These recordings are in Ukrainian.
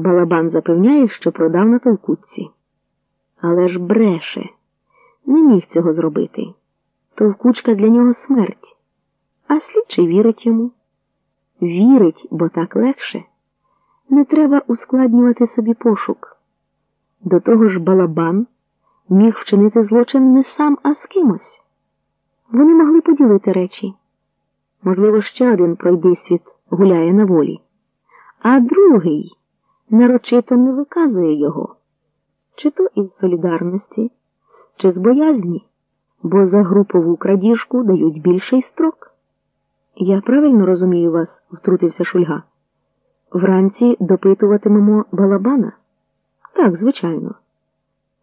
Балабан запевняє, що продав на товкутці. Але ж бреше, не міг цього зробити. Товкучка для нього смерть. А слідчий вірить йому. Вірить, бо так легше. Не треба ускладнювати собі пошук. До того ж, балабан міг вчинити злочин не сам, а з кимось. Вони могли поділити речі. Можливо, ще один пройдисвіт гуляє на волі, а другий нарочито не виказує його, чи то із солідарності, чи з боязні, бо за групову крадіжку дають більший строк. Я правильно розумію вас, втрутився Шульга. Вранці допитуватимемо балабана? Так, звичайно.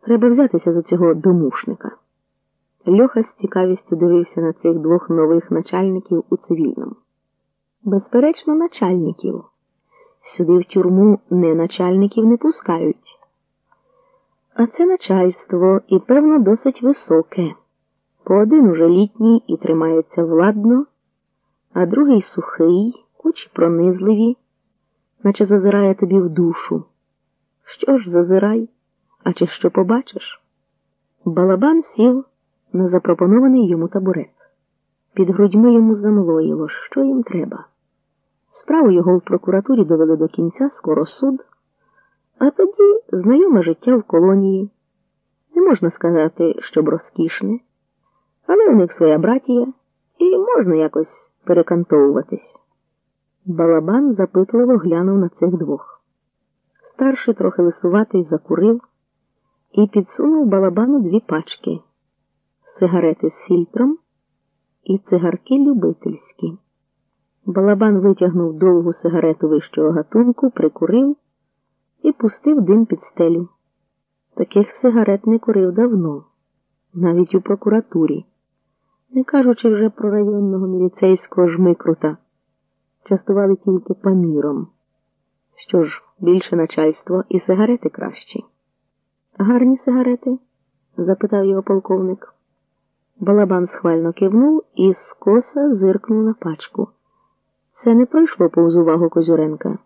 Треба взятися за цього домушника. Льоха з цікавістю дивився на цих двох нових начальників у цивільному. Безперечно, начальників. Сюди в тюрму не начальників не пускають. А це начальство і, певно, досить високе. По один уже літній і тримається владно, а другий сухий, очі пронизливі, наче зазирає тобі в душу. Що ж зазирай, а чи що побачиш? Балабан сів на запропонований йому табурет. Під грудьми йому замлоїло, що їм треба. Справу його в прокуратурі довели до кінця скоро суд, а тоді знайоме життя в колонії. Не можна сказати, щоб розкішне, але у них своя братія, і можна якось перекантовуватись. Балабан запитливо глянув на цих двох. Старший трохи лисуватий закурив і підсунув балабану дві пачки сигарети з фільтром і цигарки любительські. Балабан витягнув довгу сигарету вищого гатунку, прикурив і пустив дим під стелю. Таких сигарет не курив давно, навіть у прокуратурі, не кажучи вже про районного міліцейського жмикрута, частували тільки паміром. Що ж, більше начальство і сигарети кращі. Гарні сигарети? запитав його полковник. Балабан схвально кивнув і скоса зиркнув на пачку. Це не пройшло повз увагу Козюренка.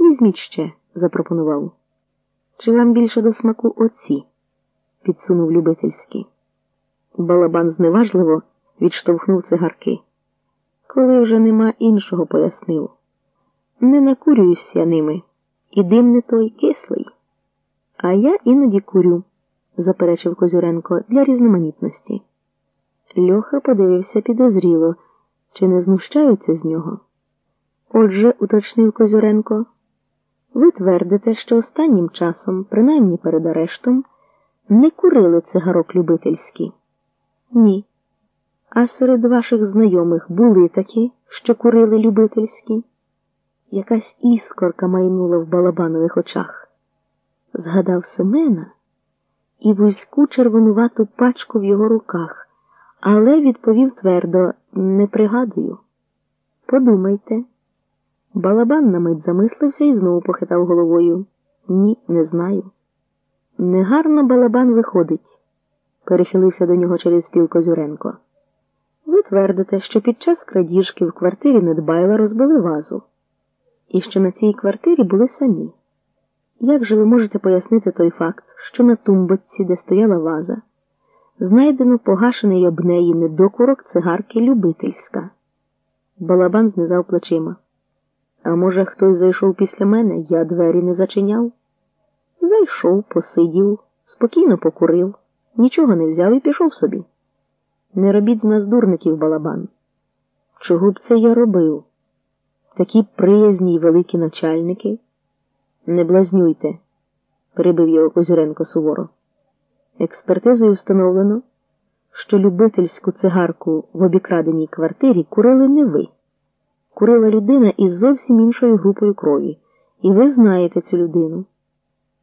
Візьміть ще, запропонував. Чи вам більше до смаку оці? підсунув любительський. Балабан зневажливо відштовхнув цигарки. Коли вже нема іншого, пояснив. Не накурююся ними, і дим не той кислий. А я іноді курю, заперечив Козюренко, для різноманітності. Льоха подивився підозріло, чи не знущаються з нього. Отже, уточнив Козюренко, ви твердите, що останнім часом, принаймні перед арештом, не курили цигарок любительські? Ні. А серед ваших знайомих були такі, що курили любительські? Якась іскорка майнула в балабанових очах. Згадав Семена і вузьку червонувату пачку в його руках але відповів твердо не пригадую. Подумайте. Балабан на мить замислився і знову похитав головою. Ні, не знаю. Негарно балабан виходить, перехилився до нього через стіл Козюренко. Ви твердите, що під час крадіжки в квартирі Недбайла розбили вазу, і що на цій квартирі були самі. Як же ви можете пояснити той факт, що на тумбочці, де стояла ваза, знайдено погашений об неї недокурок цигарки любительська. Балабан знизав плечима. А може, хтось зайшов після мене, я двері не зачиняв? Зайшов, посидів, спокійно покурив, нічого не взяв і пішов собі. Не робіть з нас дурників, балабан. Чого б це я робив? Такі приязні й великі начальники. Не блазнюйте, перебив його Козюренко суворо. Експертизою встановлено, що любительську цигарку в обікраденій квартирі курили не ви. Курила людина із зовсім іншою групою крові, і ви знаєте цю людину.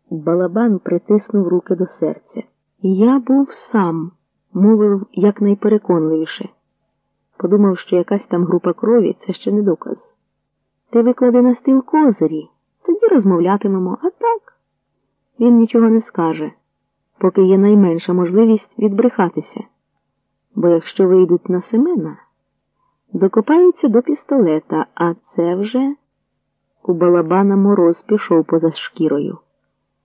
Балабан притиснув руки до серця. Я був сам, мовив якнайпереконливіше. Подумав, що якась там група крові це ще не доказ. Ти виклади на стіл козирі, тоді розмовлятимемо, а так він нічого не скаже поки є найменша можливість відбрехатися. Бо якщо вийдуть на Семена, докопаються до пістолета, а це вже. У балабана мороз пішов поза шкірою.